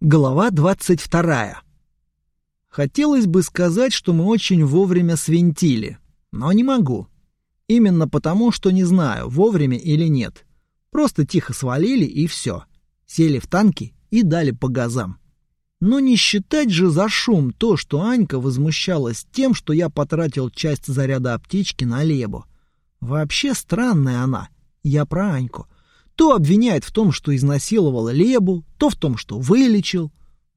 Глава двадцать вторая. Хотелось бы сказать, что мы очень вовремя свинтили, но не могу. Именно потому, что не знаю, вовремя или нет. Просто тихо свалили и все. Сели в танки и дали по газам. Но не считать же за шум то, что Анька возмущалась тем, что я потратил часть заряда аптечки на Лебу. Вообще странная она. Я про Аньку. То обвиняет в том, что изнасиловал Лебу, то в том, что вылечил.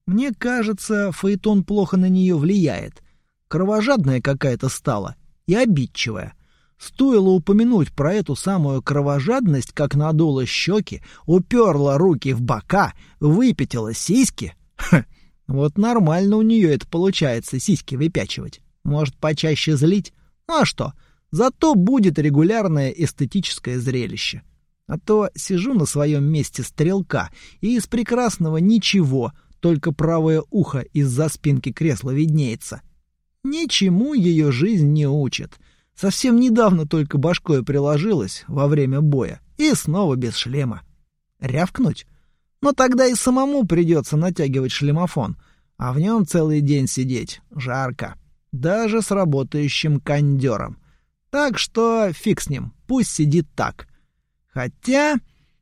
Мне кажется, Фаэтон плохо на нее влияет. Кровожадная какая-то стала и обидчивая. Стоило упомянуть про эту самую кровожадность, как надула щеки, уперла руки в бока, выпятила сиськи. Ха, вот нормально у нее это получается, сиськи выпячивать. Может, почаще злить? Ну а что? Зато будет регулярное эстетическое зрелище. А то сижу на своем месте стрелка, и из прекрасного ничего, только правое ухо из-за спинки кресла виднеется. Ничему ее жизнь не учит. Совсем недавно только башкой приложилась во время боя, и снова без шлема. Рявкнуть? Но тогда и самому придется натягивать шлемофон, а в нем целый день сидеть. Жарко. Даже с работающим кондером. Так что фиг с ним, пусть сидит так. Хотя,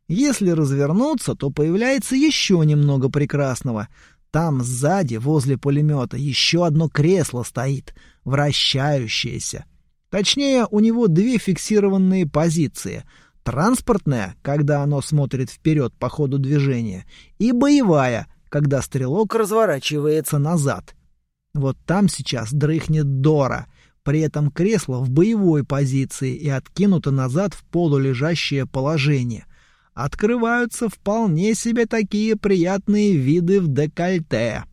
если развернуться, то появляется еще немного прекрасного. Там сзади, возле пулемета, еще одно кресло стоит, вращающееся. Точнее, у него две фиксированные позиции. Транспортная, когда оно смотрит вперед по ходу движения, и боевая, когда стрелок разворачивается назад. Вот там сейчас дрыхнет Дора — при этом кресло в боевой позиции и откинуто назад в полулежащее положение. Открываются вполне себе такие приятные виды в декольте.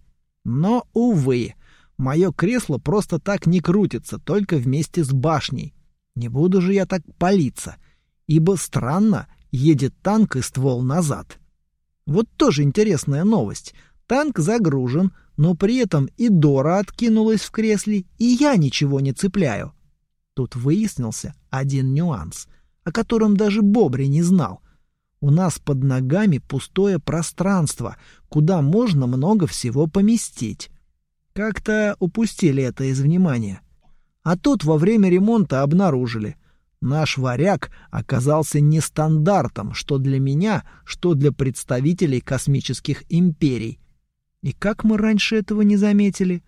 Но, увы, мое кресло просто так не крутится, только вместе с башней. Не буду же я так палиться, ибо странно, едет танк и ствол назад. Вот тоже интересная новость. Танк загружен, но при этом и Дора откинулась в кресле, и я ничего не цепляю. Тут выяснился один нюанс, о котором даже Бобри не знал. У нас под ногами пустое пространство, куда можно много всего поместить. Как-то упустили это из внимания. А тут во время ремонта обнаружили. Наш варяг оказался нестандартом, что для меня, что для представителей космических империй — и как мы раньше этого не заметили?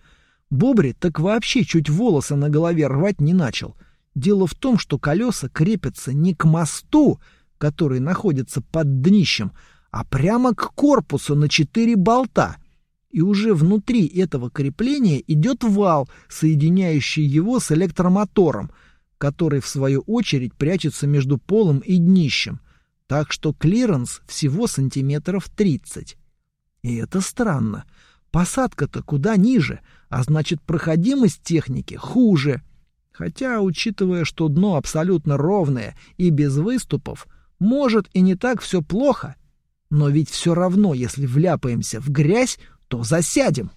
Бобри так вообще чуть волосы на голове рвать не начал. Дело в том, что колеса крепятся не к мосту, который находится под днищем, а прямо к корпусу на четыре болта. И уже внутри этого крепления идет вал, соединяющий его с электромотором, который, в свою очередь, прячется между полом и днищем. Так что клиренс всего сантиметров тридцать. И это странно. Посадка-то куда ниже, а значит проходимость техники хуже. Хотя, учитывая, что дно абсолютно ровное и без выступов, может и не так все плохо. Но ведь все равно, если вляпаемся в грязь, то засядем.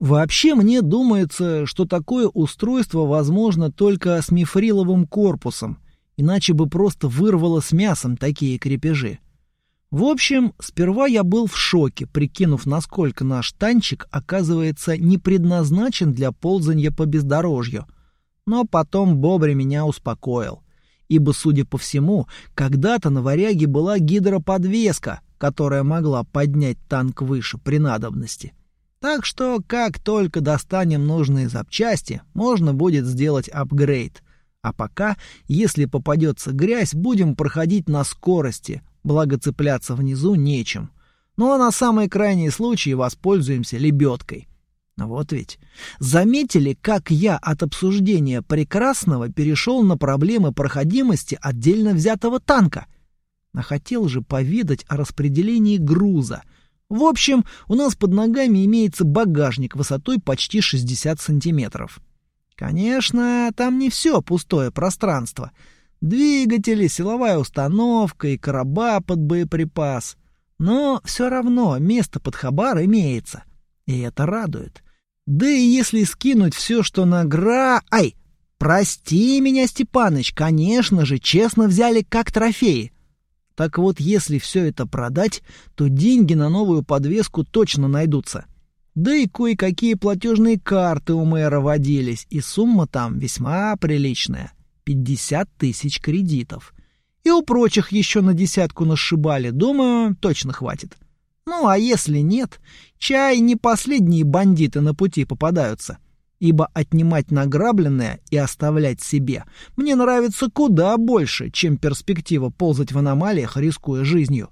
Вообще мне думается, что такое устройство возможно только с мифриловым корпусом, иначе бы просто вырвало с мясом такие крепежи. В общем, сперва я был в шоке, прикинув, насколько наш танчик оказывается не предназначен для ползания по бездорожью. Но потом Бобри меня успокоил. Ибо, судя по всему, когда-то на варяге была гидроподвеска, которая могла поднять танк выше при надобности. Так что, как только достанем нужные запчасти, можно будет сделать апгрейд. А пока, если попадется грязь, будем проходить на скорости, благо цепляться внизу нечем. Ну а на самый крайний случай воспользуемся лебедкой. Вот ведь. Заметили, как я от обсуждения прекрасного перешел на проблемы проходимости отдельно взятого танка? А хотел же поведать о распределении груза. В общем, у нас под ногами имеется багажник высотой почти 60 сантиметров. Конечно, там не все пустое пространство — Двигатели, силовая установка и короба под боеприпас. Но все равно место под хабар имеется. И это радует. Да и если скинуть все, что на гра... Ай! Прости меня, Степаныч, конечно же, честно взяли как трофеи. Так вот, если все это продать, то деньги на новую подвеску точно найдутся. Да и кое-какие платежные карты у мэра водились, и сумма там весьма приличная — 50 тысяч кредитов. И у прочих еще на десятку насшибали, думаю, точно хватит. Ну, а если нет, чай не последние бандиты на пути попадаются. Ибо отнимать награбленное и оставлять себе мне нравится куда больше, чем перспектива ползать в аномалиях, рискуя жизнью.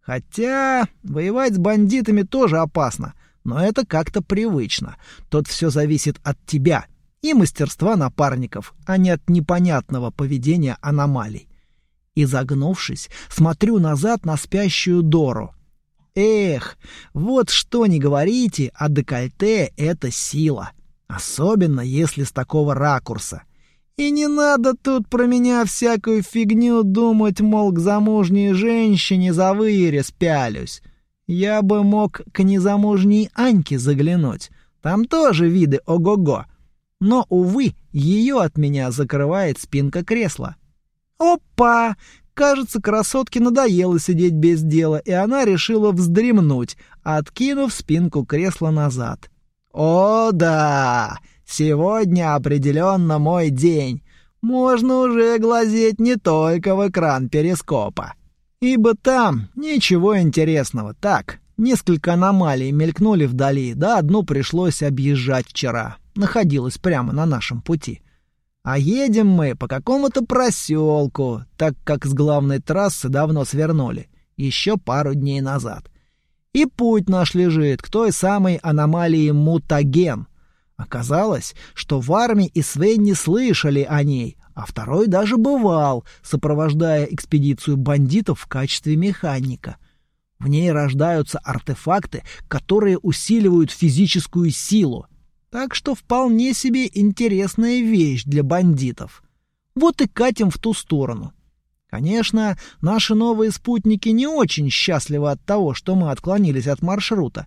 Хотя воевать с бандитами тоже опасно, но это как-то привычно. Тут все зависит от тебя и мастерства напарников, а не от непонятного поведения аномалий. И загнувшись, смотрю назад на спящую Дору. Эх, вот что не говорите, а декольте — это сила. Особенно если с такого ракурса. И не надо тут про меня всякую фигню думать, мол, к замужней женщине за вырез пялюсь. Я бы мог к незамужней Аньке заглянуть. Там тоже виды ого-го. Но, увы, ее от меня закрывает спинка кресла. Опа! Кажется, красотке надоело сидеть без дела, и она решила вздремнуть, откинув спинку кресла назад. «О, да! Сегодня определенно мой день. Можно уже глазеть не только в экран перископа. Ибо там ничего интересного. Так, несколько аномалий мелькнули вдали, да одну пришлось объезжать вчера. Находилась прямо на нашем пути. А едем мы по какому-то проселку, так как с главной трассы давно свернули, еще пару дней назад. И путь наш лежит к той самой аномалии Мутаген. Оказалось, что в армии и Свен не слышали о ней, а второй даже бывал, сопровождая экспедицию бандитов в качестве механика. В ней рождаются артефакты, которые усиливают физическую силу — так что вполне себе интересная вещь для бандитов. Вот и катим в ту сторону. Конечно, наши новые спутники не очень счастливы от того, что мы отклонились от маршрута.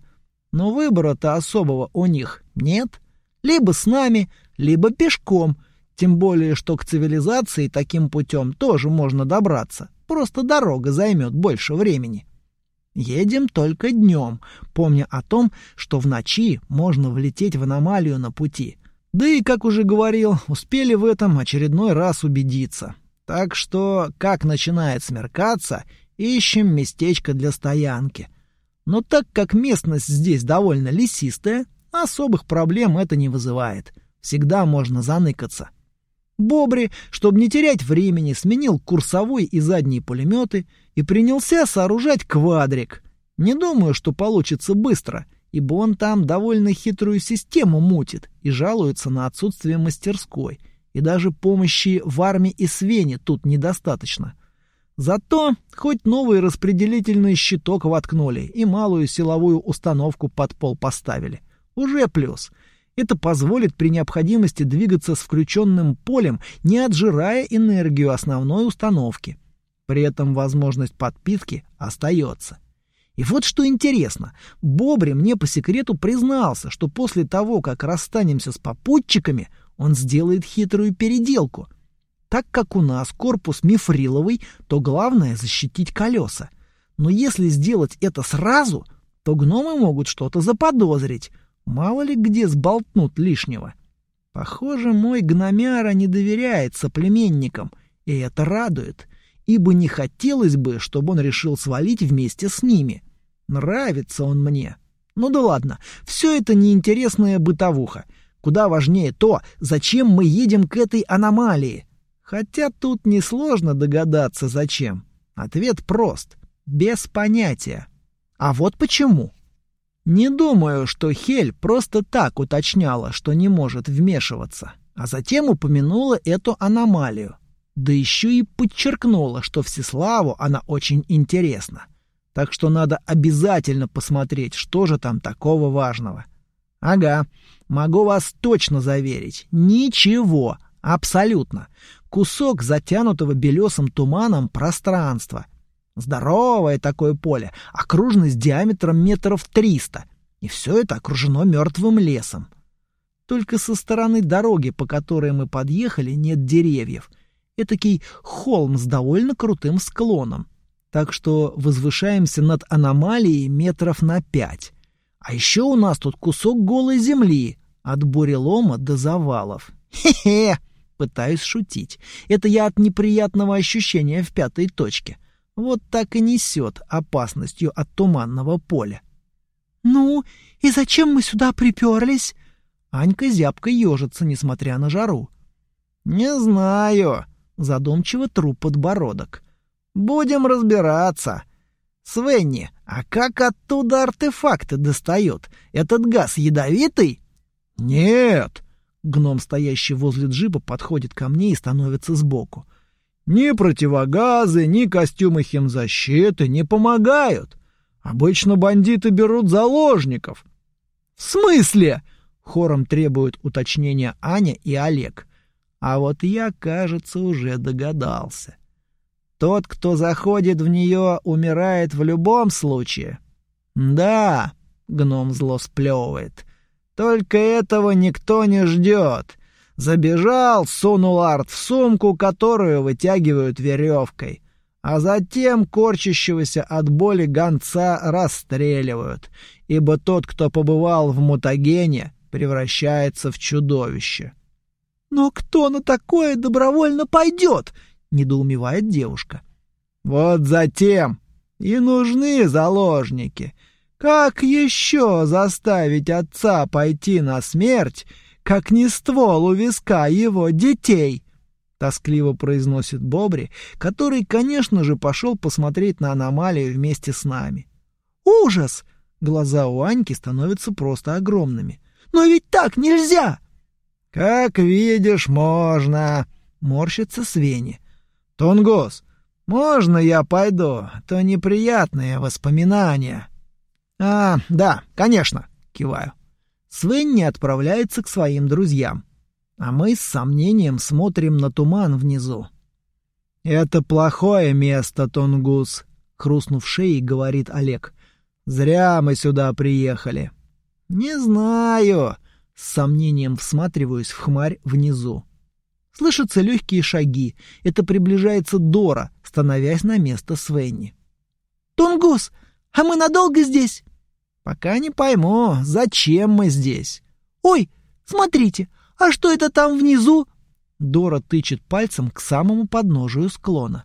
Но выбора-то особого у них нет. Либо с нами, либо пешком. Тем более, что к цивилизации таким путем тоже можно добраться. Просто дорога займет больше времени. Едем только днем, помня о том, что в ночи можно влететь в аномалию на пути. Да и, как уже говорил, успели в этом очередной раз убедиться. Так что, как начинает смеркаться, ищем местечко для стоянки. Но так как местность здесь довольно лесистая, особых проблем это не вызывает. Всегда можно заныкаться. Бобри, чтобы не терять времени, сменил курсовой и задние пулеметы и принялся сооружать квадрик. Не думаю, что получится быстро, ибо он там довольно хитрую систему мутит и жалуется на отсутствие мастерской, и даже помощи в армии и Свене тут недостаточно. Зато хоть новый распределительный щиток воткнули и малую силовую установку под пол поставили. Уже плюс — это позволит при необходимости двигаться с включенным полем, не отжирая энергию основной установки. При этом возможность подпитки остается. И вот что интересно, Бобри мне по секрету признался, что после того, как расстанемся с попутчиками, он сделает хитрую переделку. Так как у нас корпус мифриловый, то главное защитить колеса. Но если сделать это сразу, то гномы могут что-то заподозрить, Мало ли где сболтнут лишнего. Похоже, мой гномяра не доверяет соплеменникам, и это радует, ибо не хотелось бы, чтобы он решил свалить вместе с ними. Нравится он мне. Ну да ладно, все это неинтересная бытовуха. Куда важнее то, зачем мы едем к этой аномалии. Хотя тут несложно догадаться, зачем. Ответ прост. Без понятия. А вот почему. Не думаю, что Хель просто так уточняла, что не может вмешиваться, а затем упомянула эту аномалию. Да еще и подчеркнула, что Всеславу она очень интересна. Так что надо обязательно посмотреть, что же там такого важного. Ага, могу вас точно заверить, ничего, абсолютно. Кусок затянутого белесым туманом пространства, Здоровое такое поле, окружность диаметром метров триста, и все это окружено мертвым лесом. Только со стороны дороги, по которой мы подъехали, нет деревьев. Этакий холм с довольно крутым склоном. Так что возвышаемся над аномалией метров на пять. А еще у нас тут кусок голой земли, от бурелома до завалов. Хе-хе! Пытаюсь шутить. Это я от неприятного ощущения в пятой точке. Вот так и несет опасностью от туманного поля. «Ну, и зачем мы сюда приперлись?» Анька зябко ежится, несмотря на жару. «Не знаю», — задумчиво тру подбородок. «Будем разбираться. Свенни, а как оттуда артефакты достают? Этот газ ядовитый?» «Нет!» Гном, стоящий возле джипа, подходит ко мне и становится сбоку. «Ни противогазы, ни костюмы химзащиты не помогают. Обычно бандиты берут заложников». «В смысле?» — хором требуют уточнения Аня и Олег. А вот я, кажется, уже догадался. Тот, кто заходит в нее, умирает в любом случае. «Да», — гном зло сплевывает, — «только этого никто не ждет». Забежал, сунул арт в сумку, которую вытягивают веревкой. А затем корчащегося от боли гонца расстреливают, ибо тот, кто побывал в мутагене, превращается в чудовище. «Но кто на такое добровольно пойдет?» — недоумевает девушка. «Вот затем и нужны заложники. Как еще заставить отца пойти на смерть, как не ствол у виска его детей?» Тоскливо произносит Бобри, который, конечно же, пошел посмотреть на аномалию вместе с нами. «Ужас!» Глаза у Аньки становятся просто огромными. «Но ведь так нельзя!» «Как видишь, можно!» — морщится Свени. «Тунгус, можно я пойду? То неприятные воспоминания». «А, да, конечно», — киваю. Свенни отправляется к своим друзьям, а мы с сомнением смотрим на туман внизу. «Это плохое место, Тунгус», — хрустнув шеей, говорит Олег. «Зря мы сюда приехали». «Не знаю», с сомнением всматриваюсь в хмарь внизу. Слышатся легкие шаги. Это приближается Дора, становясь на место Свенни. «Тунгус, а мы надолго здесь?» «Пока не пойму, зачем мы здесь?» «Ой, смотрите, а что это там внизу?» Дора тычет пальцем к самому подножию склона.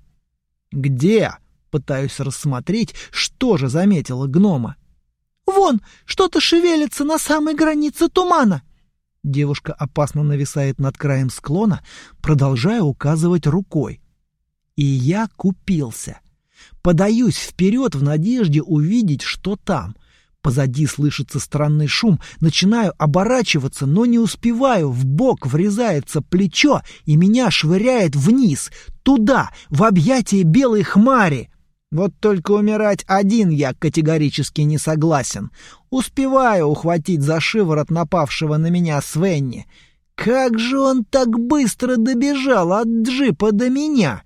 «Где?» — пытаюсь рассмотреть, что же заметила гнома. Вон, что-то шевелится на самой границе тумана. Девушка опасно нависает над краем склона, продолжая указывать рукой. И я купился. Подаюсь вперед в надежде увидеть, что там. Позади слышится странный шум, начинаю оборачиваться, но не успеваю. В бок врезается плечо, и меня швыряет вниз, туда, в объятия белой хмари. Вот только умирать один я категорически не согласен. Успеваю ухватить за шиворот напавшего на меня Свенни. Как же он так быстро добежал от джипа до меня?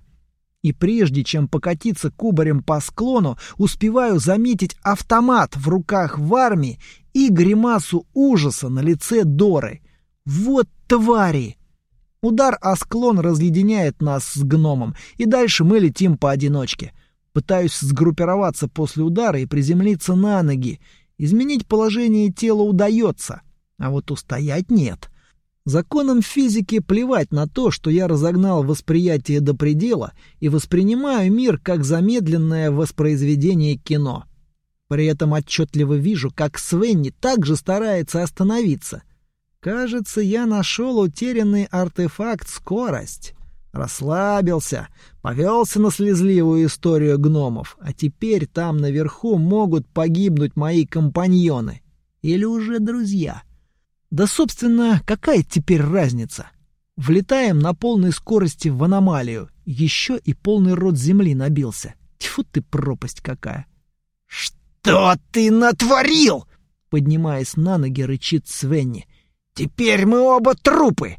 И прежде чем покатиться кубарем по склону, успеваю заметить автомат в руках в армии и гримасу ужаса на лице Доры. Вот твари! Удар о склон разъединяет нас с гномом, и дальше мы летим поодиночке — Пытаюсь сгруппироваться после удара и приземлиться на ноги. Изменить положение тела удается, а вот устоять нет. Законом физики плевать на то, что я разогнал восприятие до предела и воспринимаю мир как замедленное воспроизведение кино. При этом отчетливо вижу, как Свенни также старается остановиться. Кажется, я нашел утерянный артефакт «Скорость». Расслабился, повелся на слезливую историю гномов, а теперь там наверху могут погибнуть мои компаньоны. Или уже друзья. Да, собственно, какая теперь разница? Влетаем на полной скорости в аномалию. Еще и полный рот земли набился. Тьфу ты, пропасть какая. «Что ты натворил?» Поднимаясь на ноги, рычит Свенни. «Теперь мы оба трупы!»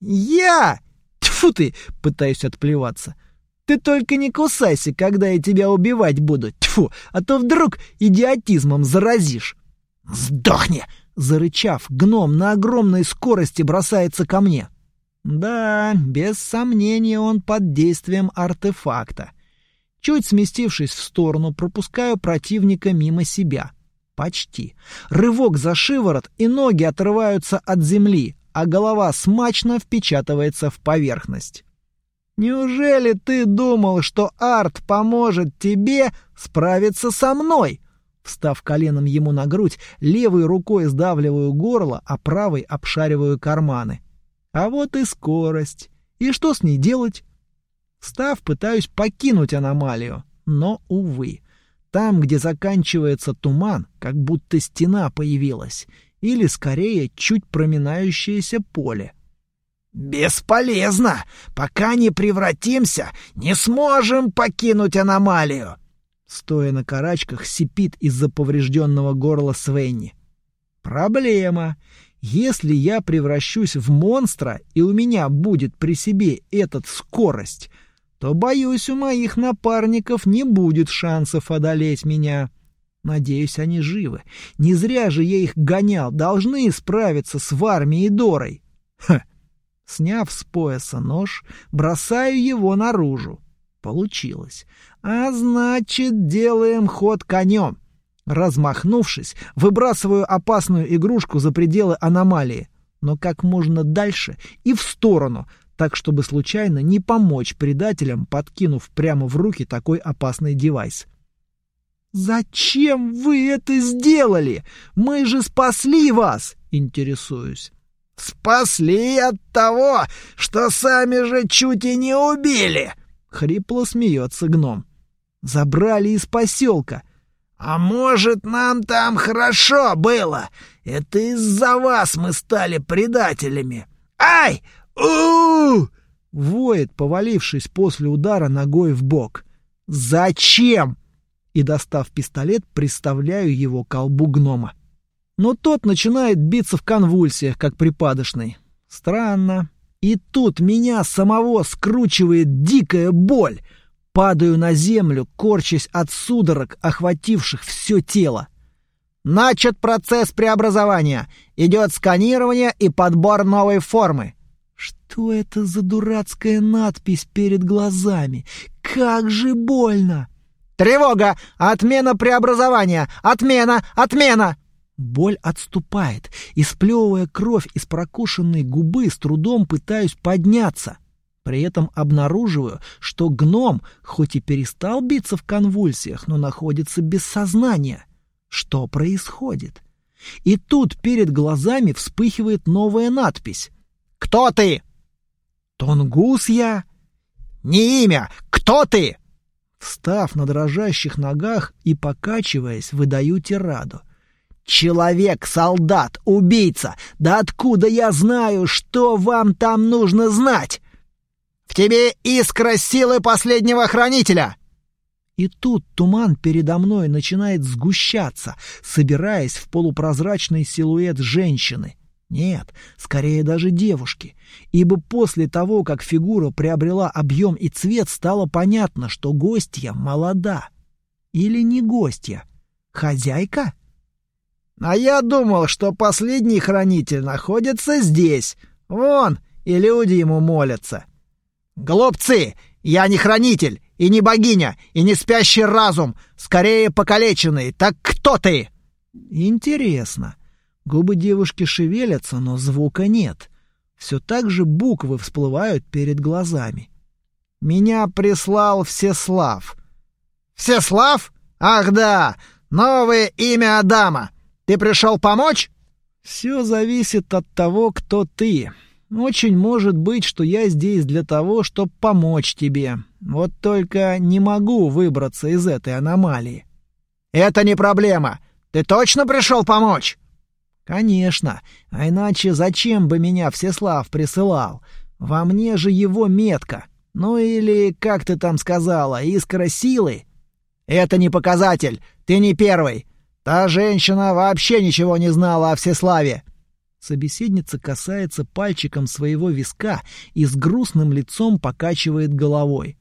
«Я!» Тьфу ты, пытаюсь отплеваться. Ты только не кусайся, когда я тебя убивать буду. Тьфу, а то вдруг идиотизмом заразишь. Сдохни! Зарычав, гном на огромной скорости бросается ко мне. Да, без сомнения он под действием артефакта. Чуть сместившись в сторону, пропускаю противника мимо себя. Почти. Рывок за шиворот, и ноги отрываются от земли, а голова смачно впечатывается в поверхность. «Неужели ты думал, что арт поможет тебе справиться со мной?» Встав коленом ему на грудь, левой рукой сдавливаю горло, а правой обшариваю карманы. А вот и скорость. И что с ней делать? Встав, пытаюсь покинуть аномалию, но, увы. Там, где заканчивается туман, как будто стена появилась, или, скорее, чуть проминающееся поле. «Бесполезно! Пока не превратимся, не сможем покинуть аномалию!» Стоя на карачках, сипит из-за поврежденного горла Свенни. «Проблема. Если я превращусь в монстра, и у меня будет при себе этот скорость, то, боюсь, у моих напарников не будет шансов одолеть меня. Надеюсь, они живы. Не зря же я их гонял, должны справиться с Вармией и Дорой. Ха! Сняв с пояса нож, бросаю его наружу. Получилось. А значит, делаем ход конем. Размахнувшись, выбрасываю опасную игрушку за пределы аномалии, но как можно дальше и в сторону, так чтобы случайно не помочь предателям, подкинув прямо в руки такой опасный девайс. «Зачем вы это сделали? Мы же спасли вас!» — интересуюсь. «Спасли от того, что сами же чуть и не убили!» — хрипло смеется гном. «Забрали из поселка». «А может, нам там хорошо было? Это из-за вас мы стали предателями. Ай! у Воет, повалившись после удара ногой в бок. «Зачем?» И, достав пистолет, приставляю его к колбу гнома. Но тот начинает биться в конвульсиях, как припадочный. Странно. И тут меня самого скручивает дикая боль. Падаю на землю, корчась от судорог, охвативших все тело. Начат процесс преобразования. Идет сканирование и подбор новой формы. Что это за дурацкая надпись перед глазами? Как же больно! Тревога! Отмена преобразования! Отмена! Отмена! Боль отступает, и, сплевывая кровь из прокушенной губы, с трудом пытаюсь подняться. При этом обнаруживаю, что гном, хоть и перестал биться в конвульсиях, но находится без сознания. Что происходит? И тут перед глазами вспыхивает новая надпись. «Кто ты?» «Тонгус я?» «Не имя! Кто ты?» Встав на дрожащих ногах и покачиваясь, выдаю тираду — «Человек, солдат, убийца! Да откуда я знаю, что вам там нужно знать? В тебе искра силы последнего хранителя!» И тут туман передо мной начинает сгущаться, собираясь в полупрозрачный силуэт женщины. Нет, скорее даже девушки, ибо после того, как фигура приобрела объем и цвет, стало понятно, что гостья молода. Или не гостья? Хозяйка? А я думал, что последний хранитель находится здесь. Вон, и люди ему молятся. Глупцы! Я не хранитель, и не богиня, и не спящий разум, скорее покалеченный. Так кто ты? Интересно. Губы девушки шевелятся, но звука нет. Все так же буквы всплывают перед глазами. Меня прислал Всеслав. Всеслав? Ах да, новое имя Адама. Ты пришел помочь?» «Все зависит от того, кто ты. Очень может быть, что я здесь для того, чтобы помочь тебе. Вот только не могу выбраться из этой аномалии». «Это не проблема. Ты точно пришел помочь?» «Конечно. А иначе зачем бы меня Всеслав присылал? Во мне же его метка. Ну или, как ты там сказала, искра силы?» «Это не показатель. Ты не первый. Та женщина вообще ничего не знала о Всеславе. Собеседница касается пальчиком своего виска и с грустным лицом покачивает головой.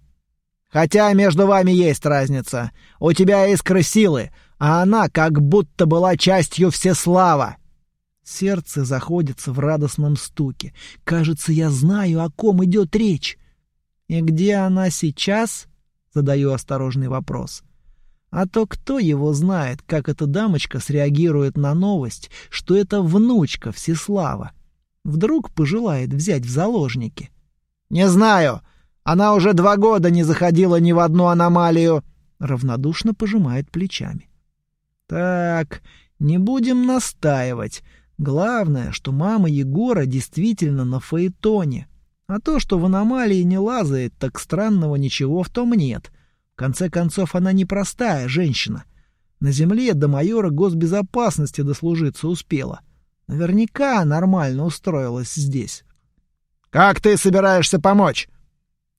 Хотя между вами есть разница. У тебя искры силы, а она как будто была частью Всеслава. Сердце заходится в радостном стуке. Кажется, я знаю, о ком идет речь. И где она сейчас? Задаю осторожный вопрос. А то кто его знает, как эта дамочка среагирует на новость, что это внучка Всеслава. Вдруг пожелает взять в заложники. «Не знаю. Она уже два года не заходила ни в одну аномалию», — равнодушно пожимает плечами. «Так, не будем настаивать. Главное, что мама Егора действительно на фаэтоне. А то, что в аномалии не лазает, так странного ничего в том нет. В конце концов, она непростая женщина. На земле до майора госбезопасности дослужиться успела. Наверняка нормально устроилась здесь. «Как ты собираешься помочь?»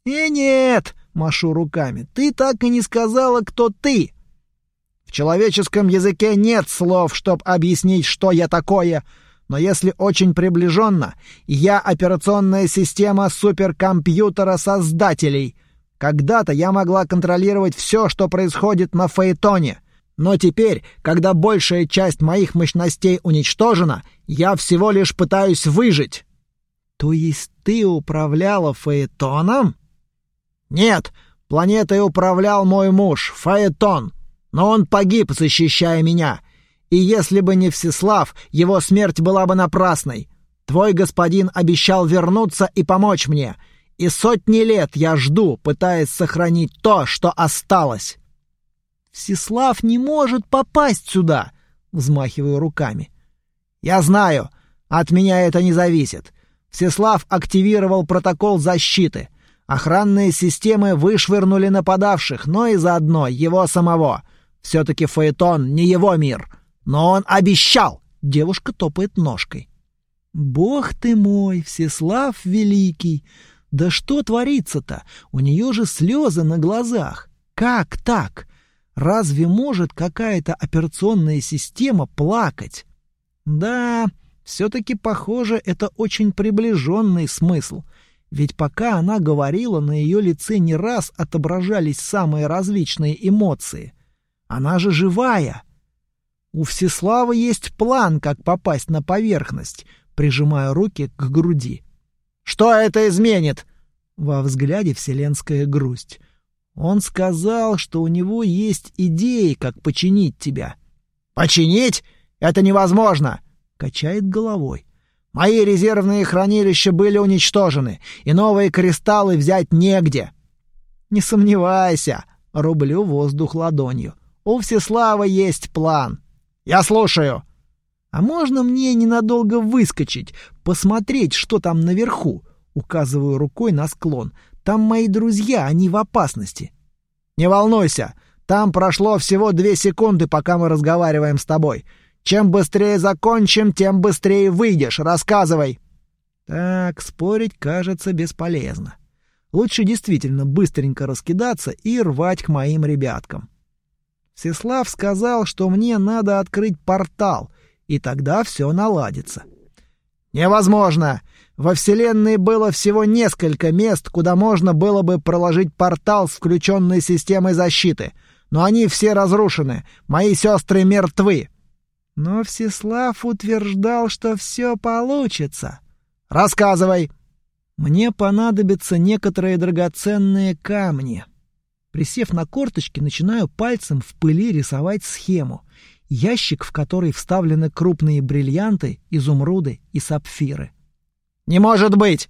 «И нет!» — машу руками. «Ты так и не сказала, кто ты!» «В человеческом языке нет слов, чтоб объяснить, что я такое!» но если очень приближенно, я операционная система суперкомпьютера создателей. Когда-то я могла контролировать все, что происходит на Фаэтоне. Но теперь, когда большая часть моих мощностей уничтожена, я всего лишь пытаюсь выжить. То есть ты управляла Фаэтоном? Нет, планетой управлял мой муж, Фаэтон. Но он погиб, защищая меня. И если бы не Всеслав, его смерть была бы напрасной. Твой господин обещал вернуться и помочь мне. И сотни лет я жду, пытаясь сохранить то, что осталось. Всеслав не может попасть сюда, взмахиваю руками. Я знаю, от меня это не зависит. Всеслав активировал протокол защиты. Охранные системы вышвырнули нападавших, но и заодно его самого. Все-таки Фаэтон не его мир. Но он обещал. Девушка топает ножкой. Бог ты мой, Всеслав Великий! Да что творится-то? У нее же слезы на глазах. Как так? Разве может какая-то операционная система плакать? Да, все-таки, похоже, это очень приближенный смысл. Ведь пока она говорила, на ее лице не раз отображались самые различные эмоции. Она же живая. У Всеслава есть план, как попасть на поверхность, прижимая руки к груди. Что это изменит? Во взгляде вселенская грусть. Он сказал, что у него есть идеи, как починить тебя. Починить? Это невозможно, качает головой. Мои резервные хранилища были уничтожены, и новые кристаллы взять негде. Не сомневайся, рублю воздух ладонью. У Всеслава есть план. «Я слушаю!» «А можно мне ненадолго выскочить, посмотреть, что там наверху?» Указываю рукой на склон. «Там мои друзья, они в опасности». «Не волнуйся, там прошло всего две секунды, пока мы разговариваем с тобой. Чем быстрее закончим, тем быстрее выйдешь. Рассказывай!» Так, спорить кажется бесполезно. Лучше действительно быстренько раскидаться и рвать к моим ребяткам. Всеслав сказал, что мне надо открыть портал, и тогда все наладится. Невозможно! Во Вселенной было всего несколько мест, куда можно было бы проложить портал с включенной системой защиты. Но они все разрушены. Мои сестры мертвы. Но Всеслав утверждал, что все получится. Рассказывай. Мне понадобятся некоторые драгоценные камни. Присев на корточки, начинаю пальцем в пыли рисовать схему. Ящик, в который вставлены крупные бриллианты, изумруды и сапфиры. «Не может быть!»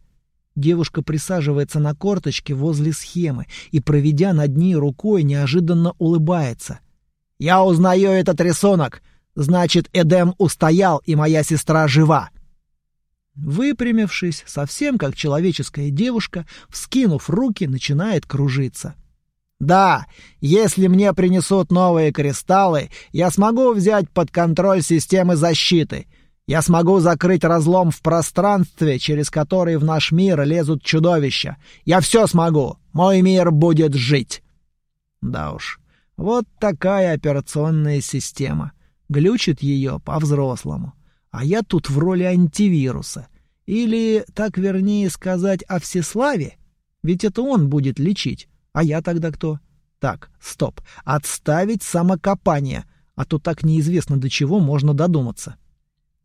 Девушка присаживается на корточки возле схемы и, проведя над ней рукой, неожиданно улыбается. «Я узнаю этот рисунок! Значит, Эдем устоял, и моя сестра жива!» Выпрямившись, совсем как человеческая девушка, вскинув руки, начинает кружиться. Да, если мне принесут новые кристаллы, я смогу взять под контроль системы защиты. Я смогу закрыть разлом в пространстве, через который в наш мир лезут чудовища. Я все смогу. Мой мир будет жить. Да уж. Вот такая операционная система. Глючит ее по-взрослому. А я тут в роли антивируса. Или, так вернее сказать, о всеславе. Ведь это он будет лечить. А я тогда кто? Так, стоп. Отставить самокопание, а то так неизвестно до чего можно додуматься.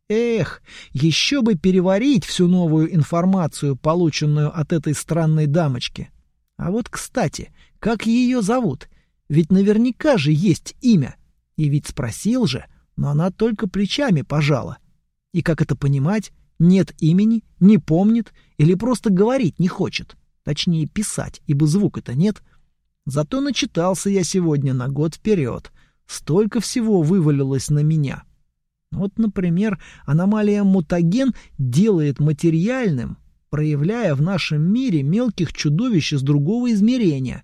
Эх, еще бы переварить всю новую информацию, полученную от этой странной дамочки. А вот, кстати, как ее зовут? Ведь наверняка же есть имя. И ведь спросил же, но она только плечами пожала. И как это понимать? Нет имени, не помнит или просто говорить не хочет. Точнее, писать, ибо звука-то нет. Зато начитался я сегодня на год вперед. Столько всего вывалилось на меня. Вот, например, аномалия мутаген делает материальным, проявляя в нашем мире мелких чудовищ из другого измерения.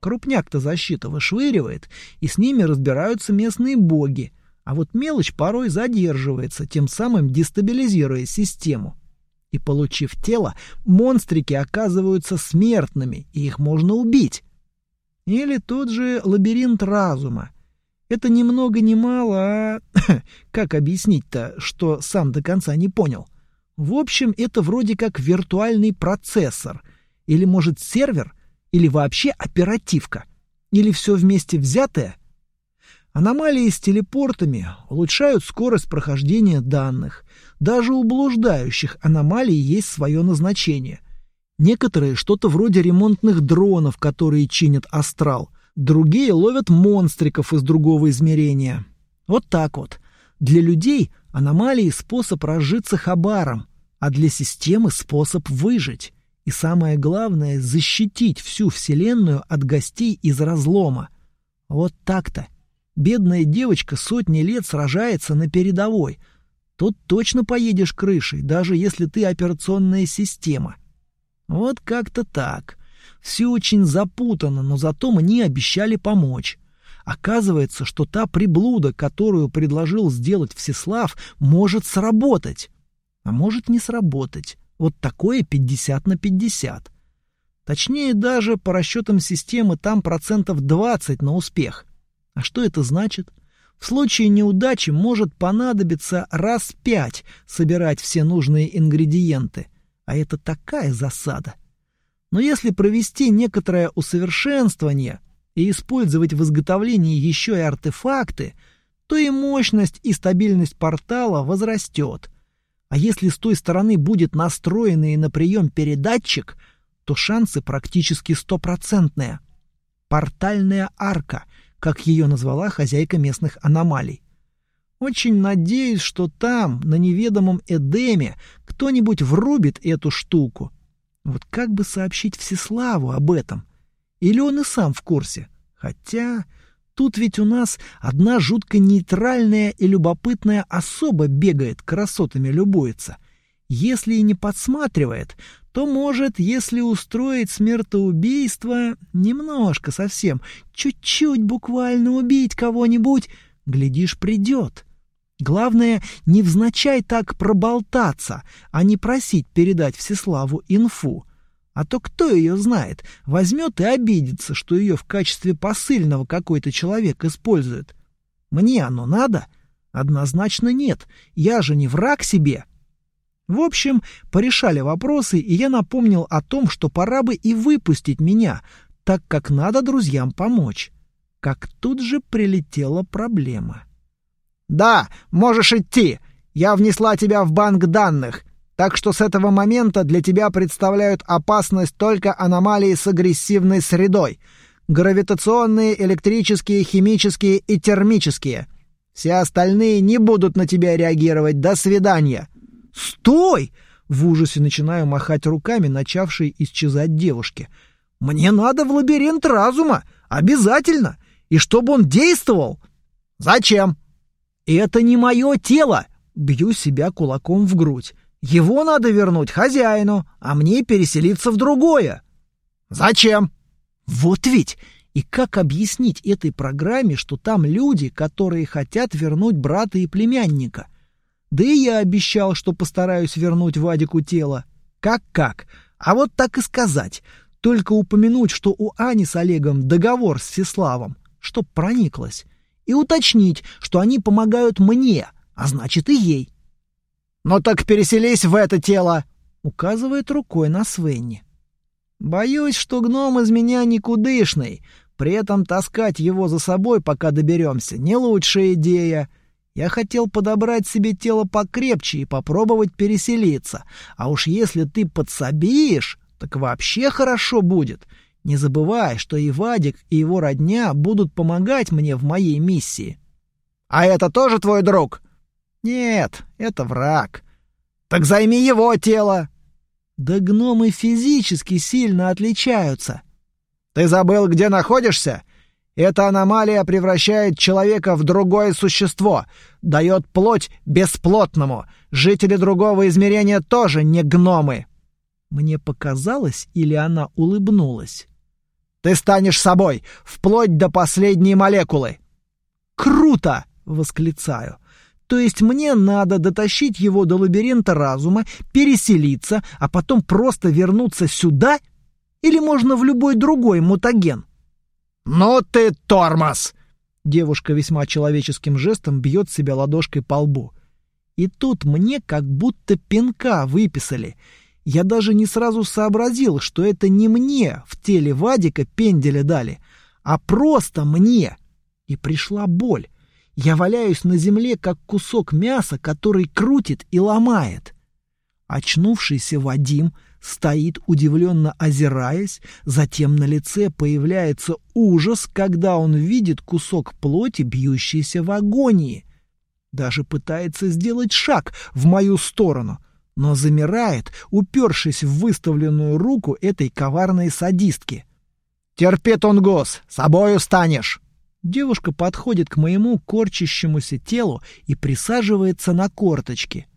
Крупняк-то защита вышвыривает, и с ними разбираются местные боги, а вот мелочь порой задерживается, тем самым дестабилизируя систему. И получив тело, монстрики оказываются смертными, и их можно убить. Или тот же лабиринт разума. Это ни много ни мало, а... как объяснить-то, что сам до конца не понял? В общем, это вроде как виртуальный процессор. Или, может, сервер? Или вообще оперативка? Или все вместе взятое? Аномалии с телепортами улучшают скорость прохождения данных. Даже у блуждающих аномалий есть свое назначение. Некоторые что-то вроде ремонтных дронов, которые чинят астрал. Другие ловят монстриков из другого измерения. Вот так вот. Для людей аномалии – способ разжиться хабаром, а для системы способ выжить. И самое главное – защитить всю Вселенную от гостей из разлома. Вот так-то. Бедная девочка сотни лет сражается на передовой. Тут точно поедешь крышей, даже если ты операционная система. Вот как-то так. Все очень запутано, но зато мне обещали помочь. Оказывается, что та приблуда, которую предложил сделать Всеслав, может сработать а может не сработать. Вот такое 50 на 50. Точнее, даже по расчетам системы там процентов 20 на успех. А что это значит? В случае неудачи может понадобиться раз пять собирать все нужные ингредиенты. А это такая засада. Но если провести некоторое усовершенствование и использовать в изготовлении еще и артефакты, то и мощность и стабильность портала возрастет. А если с той стороны будет настроенный на прием передатчик, то шансы практически стопроцентные. Портальная арка, как ее назвала хозяйка местных аномалий. Очень надеюсь, что там, на неведомом Эдеме, кто-нибудь врубит эту штуку. Вот как бы сообщить Всеславу об этом? Или он и сам в курсе? Хотя Тут ведь у нас одна жутко нейтральная и любопытная особа бегает, красотами любуется. Если и не подсматривает, то может, если устроить смертоубийство, немножко совсем, чуть-чуть буквально убить кого-нибудь, глядишь, придет. Главное, невзначай так проболтаться, а не просить передать Всеславу инфу. А то кто ее знает, возьмет и обидится, что ее в качестве посыльного какой-то человек использует. Мне оно надо? Однозначно нет. Я же не враг себе. В общем, порешали вопросы, и я напомнил о том, что пора бы и выпустить меня, так как надо друзьям помочь. Как тут же прилетела проблема. «Да, можешь идти. Я внесла тебя в банк данных. Так что с этого момента для тебя представляют опасность только аномалии с агрессивной средой. Гравитационные, электрические, химические и термические. Все остальные не будут на тебя реагировать. До свидания. Стой! В ужасе начинаю махать руками, начавшей исчезать девушки. Мне надо в лабиринт разума. Обязательно. И чтобы он действовал. Зачем? Это не мое тело. Бью себя кулаком в грудь. Его надо вернуть хозяину, а мне переселиться в другое. Зачем? Вот ведь! И как объяснить этой программе, что там люди, которые хотят вернуть брата и племянника? Да и я обещал, что постараюсь вернуть Вадику тело. Как-как? А вот так и сказать. Только упомянуть, что у Ани с Олегом договор с Всеславом, чтоб прониклась. И уточнить, что они помогают мне, а значит и ей. «Ну так переселись в это тело!» — указывает рукой на Свенни. «Боюсь, что гном из меня никудышный. При этом таскать его за собой, пока доберемся, не лучшая идея. Я хотел подобрать себе тело покрепче и попробовать переселиться. А уж если ты подсобишь, так вообще хорошо будет. Не забывай, что и Вадик, и его родня будут помогать мне в моей миссии. А это тоже твой друг? Нет, это враг. Так займи его тело. Да гномы физически сильно отличаются. Ты забыл, где находишься? Эта аномалия превращает человека в другое существо, дает плоть бесплотному. Жители другого измерения тоже не гномы. Мне показалось, или она улыбнулась. Ты станешь собой, вплоть до последней молекулы. Круто, восклицаю. То есть мне надо дотащить его до лабиринта разума, переселиться, а потом просто вернуться сюда? Или можно в любой другой мутаген? «Ну ты тормоз!» Девушка весьма человеческим жестом бьет себя ладошкой по лбу. И тут мне как будто пинка выписали. Я даже не сразу сообразил, что это не мне в теле Вадика пенделя дали, а просто мне. И пришла боль. Я валяюсь на земле, как кусок мяса, который крутит и ломает. Очнувшийся Вадим стоит, удивленно озираясь, затем на лице появляется ужас, когда он видит кусок плоти, бьющийся в агонии. Даже пытается сделать шаг в мою сторону, но замирает, упершись в выставленную руку этой коварной садистки. «Терпи, Тунгус, собою станешь!» Девушка подходит к моему корчащемуся телу и присаживается на корточки —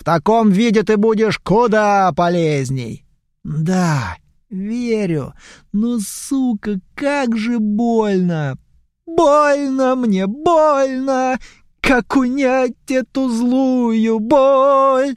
в таком виде ты будешь куда полезней. Да, верю. Но, сука, как же больно. Больно мне, больно. Как унять эту злую боль?